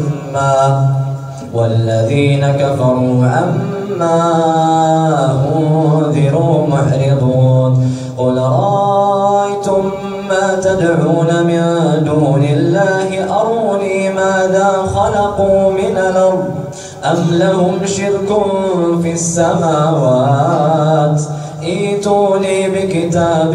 مسمى والذين كفروا عما أنذروا معرضون قل رأيتم ما تدعون من دون الله أروني ماذا خلقوا من الأرض أم لهم شرك في السماوات ائتوني بكتاب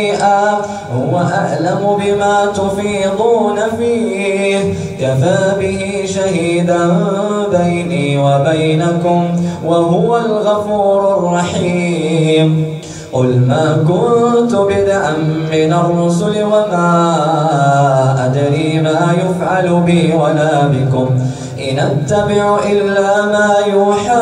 هو أعلم بما تفيضون فيه. كفى به شهيدا بيني وبينكم وهو الغفور الرحيم. قل ما كنت بدعا من الرسل وما أدري ما يفعل بي ولا بكم. إن أتبع إلا ما يوحى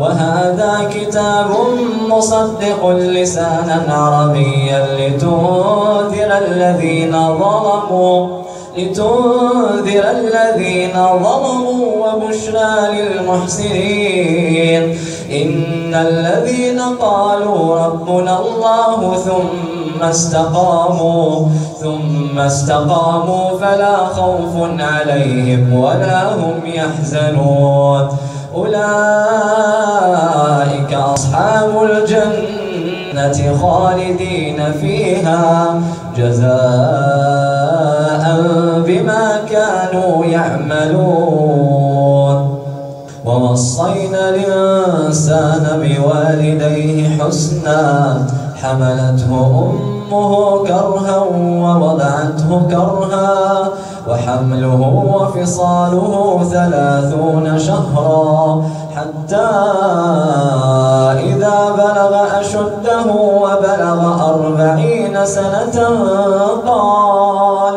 وهذا كتاب مصدق لسانا عربيا لتنذر الذين ظلموا لتنذر الذين ظلموا وبشرى للمحسنين. إن الذين قالوا ربنا الله ثم استقاموا ثم استقاموا فلا خوف عليهم ولا هم يحزنون. أولئك أصحاب الجنة خالدين فيها جزاء بما كانوا يعملون. ووصينا الإنسان بوالديه حسنا حملته أمه كرها ووضعته كرها وحمله وفصاله ثلاثون شهرا حتى إذا بلغ أشده وبلغ أربعين سنة قال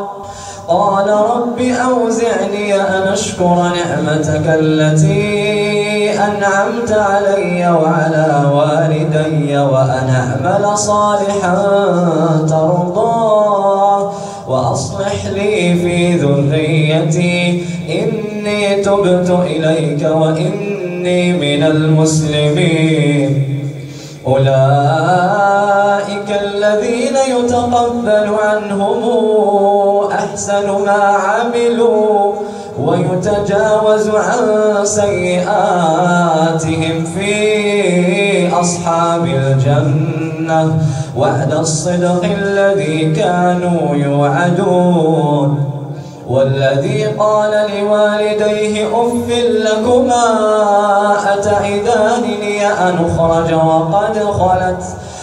قال رب أوزعني أن أشكر نعمتك التي أنعمت علي وعلى والدي وأن أعمل صالحا ترضاه وأصلح لي في ذريتي. إني تبت إليك وإني من المسلمين. أولئك الذين يتقبل عنهم أحسن ما عملوا. ويتجاوز عن سيئاتهم في أصحاب الجنة. وعد الصدق الذي كانوا يوعدون. والذي قال لوالديه أف لكما أتعدانني أن أخرج وقد خلت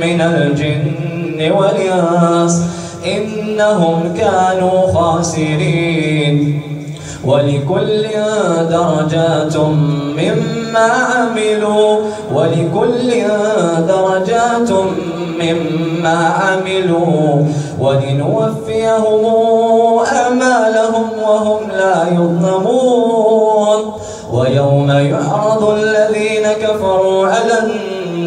من الجن والإنس إنهم كانوا خاسرين. ولكل درجات مما عملوا ولكل درجات مما عملوا. ولنوفيهم أعمالهم وهم لا يظلمون. ويوم يعرض الذين كفروا على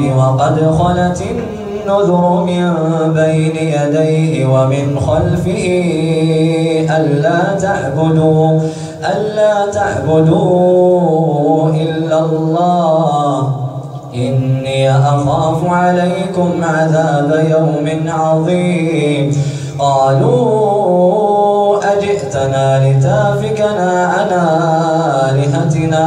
بالأحقاف وقد خلت النذر من بين يديه ومن خلفه ألا تعبدوا ألا تعبدوا إلا الله. إني أخاف عليكم عذاب يوم عظيم. قالوا أجئتنا لتافكنا عن آلهتنا.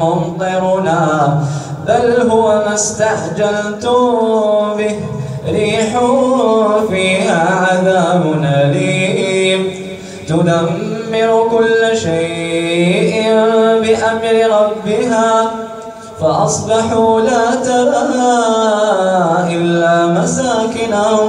ممطرنا بل هو ما استعجلتم به. ريح فيها عذاب أليم. تدمر كل شيء بأمر ربها فأصبحوا لا ترى إلا مساكنهم.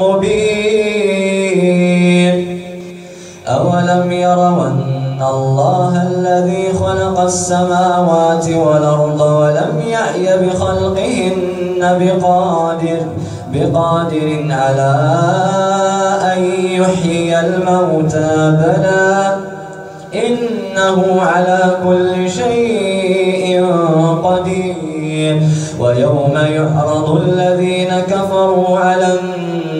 مبين أولم يروا أن الله الذي خلق السماوات والأرض ولم يعي بخلقهن بقادر بقادر على أن يحيي الموتى بلى إنه على كل شيء قدير. ويوم يعرض الذين كفروا على النار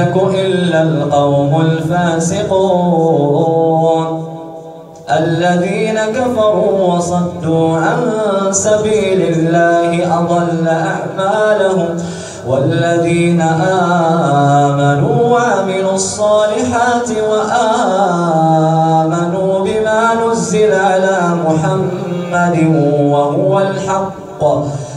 يهلك إلا القوم الفاسقون. الذين كفروا وصدوا عن سبيل الله أضل أعمالهم. والذين آمنوا وعملوا الصالحات وآمنوا بما نزل على محمد وهو الحق.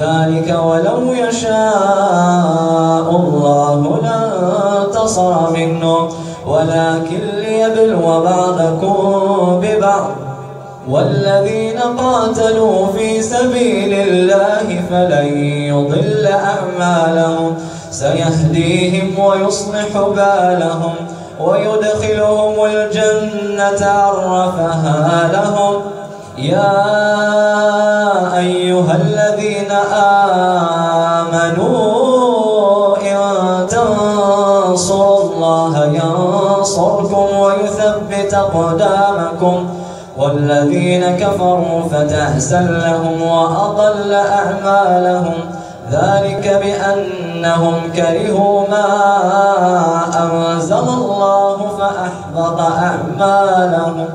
ذلك ولو يشاء الله لانتصر منهم ولكن ليبلو بعضكم ببعض. والذين قاتلوا في سبيل الله فلن يضل أعمالهم. سيهديهم ويصلح بالهم ويدخلهم الجنة عرفها لهم. يا أيها الذين آمنوا إن تنصروا الله ينصركم ويثبت أقدامكم والذين كفروا فتحسن لهم وأضل أعمالهم ذلك بأنهم كرهوا ما أنزل الله فأحبط أعمالهم